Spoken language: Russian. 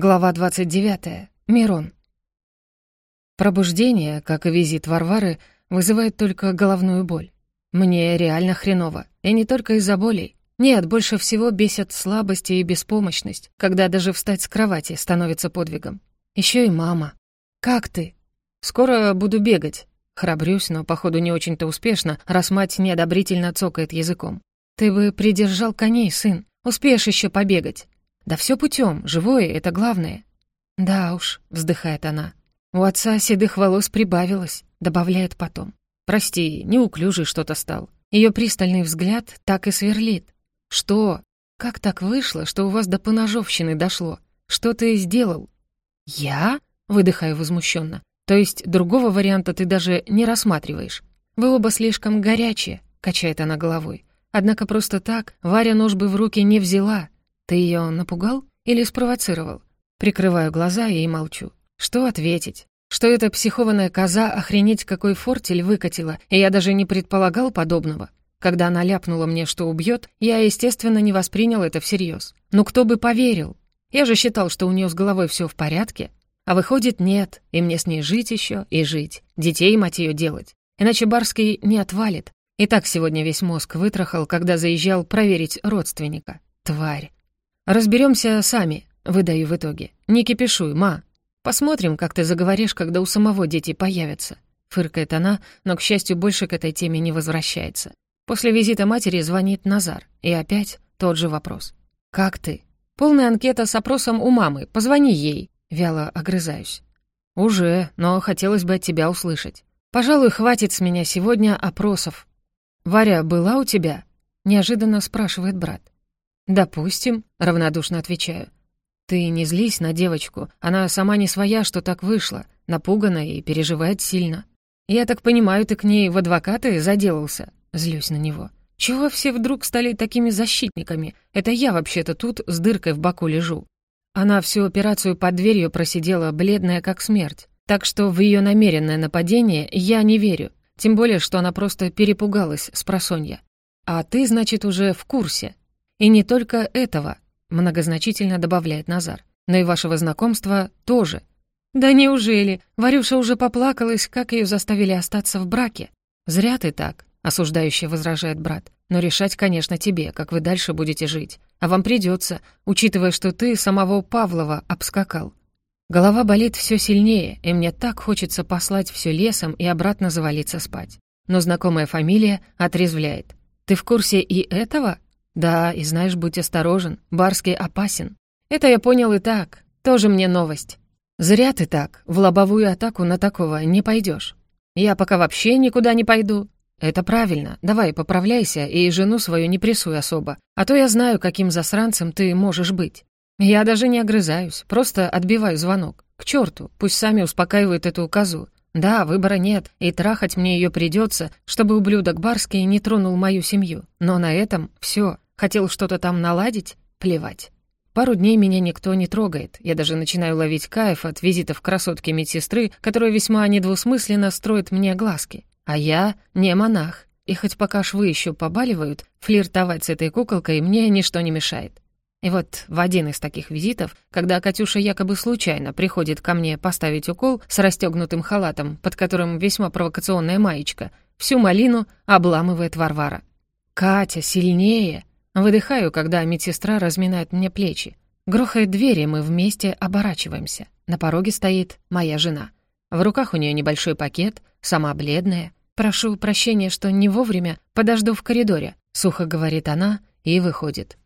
Глава 29. Мирон. Пробуждение, как и визит Варвары, вызывает только головную боль. Мне реально хреново. И не только из-за болей. Нет, больше всего бесят слабость и беспомощность, когда даже встать с кровати становится подвигом. Еще и мама. «Как ты?» «Скоро буду бегать». Храбрюсь, но, походу, не очень-то успешно, раз мать неодобрительно цокает языком. «Ты бы придержал коней, сын. Успеешь еще побегать». «Да все путем, живое — это главное». «Да уж», — вздыхает она. «У отца седых волос прибавилось», — добавляет потом. «Прости, неуклюжий что-то стал». Ее пристальный взгляд так и сверлит. «Что? Как так вышло, что у вас до поножовщины дошло? Что ты сделал?» «Я?» — выдыхаю возмущенно. «То есть другого варианта ты даже не рассматриваешь? Вы оба слишком горячие», — качает она головой. «Однако просто так Варя нож бы в руки не взяла, «Ты ее напугал или спровоцировал?» Прикрываю глаза и молчу. Что ответить? Что эта психованная коза охренеть какой фортель выкатила, и я даже не предполагал подобного. Когда она ляпнула мне, что убьет, я, естественно, не воспринял это всерьез. Но кто бы поверил? Я же считал, что у нее с головой все в порядке. А выходит, нет, и мне с ней жить еще и жить. Детей, мать ее, делать. Иначе Барский не отвалит. И так сегодня весь мозг вытрахал, когда заезжал проверить родственника. Тварь. Разберемся сами», — выдаю в итоге. «Не кипишуй, ма. Посмотрим, как ты заговоришь, когда у самого дети появятся». Фыркает она, но, к счастью, больше к этой теме не возвращается. После визита матери звонит Назар. И опять тот же вопрос. «Как ты?» «Полная анкета с опросом у мамы. Позвони ей». Вяло огрызаюсь. «Уже, но хотелось бы от тебя услышать. Пожалуй, хватит с меня сегодня опросов». «Варя была у тебя?» Неожиданно спрашивает брат. «Допустим», — равнодушно отвечаю. «Ты не злись на девочку, она сама не своя, что так вышло, напугана и переживает сильно. Я так понимаю, ты к ней в адвокаты заделался?» Злюсь на него. «Чего все вдруг стали такими защитниками? Это я вообще-то тут с дыркой в боку лежу». Она всю операцию под дверью просидела, бледная как смерть. Так что в ее намеренное нападение я не верю. Тем более, что она просто перепугалась с просонья. А ты, значит, уже в курсе. И не только этого, многозначительно добавляет Назар, но и вашего знакомства тоже. Да неужели? Варюша уже поплакалась, как ее заставили остаться в браке. Зря ты так, осуждающе возражает брат. Но решать, конечно, тебе, как вы дальше будете жить. А вам придется, учитывая, что ты самого Павлова обскакал. Голова болит все сильнее, и мне так хочется послать все лесом и обратно завалиться спать. Но знакомая фамилия отрезвляет. Ты в курсе и этого? «Да, и знаешь, будь осторожен, Барский опасен. Это я понял и так, тоже мне новость. Зря ты так, в лобовую атаку на такого не пойдешь. Я пока вообще никуда не пойду. Это правильно, давай поправляйся и жену свою не прессуй особо, а то я знаю, каким засранцем ты можешь быть. Я даже не огрызаюсь, просто отбиваю звонок. К черту, пусть сами успокаивают эту козу. Да, выбора нет, и трахать мне ее придется, чтобы ублюдок Барский не тронул мою семью. Но на этом все. Хотел что-то там наладить? Плевать. Пару дней меня никто не трогает. Я даже начинаю ловить кайф от визитов красотки медсестры, которая весьма недвусмысленно строит мне глазки. А я не монах. И хоть пока швы еще побаливают, флиртовать с этой куколкой мне ничто не мешает. И вот в один из таких визитов, когда Катюша якобы случайно приходит ко мне поставить укол с расстегнутым халатом, под которым весьма провокационная маечка, всю малину обламывает Варвара. «Катя, сильнее!» Выдыхаю, когда медсестра разминает мне плечи. Грохает двери, мы вместе оборачиваемся. На пороге стоит моя жена. В руках у нее небольшой пакет, сама бледная. «Прошу прощения, что не вовремя, подожду в коридоре», — сухо говорит она и выходит.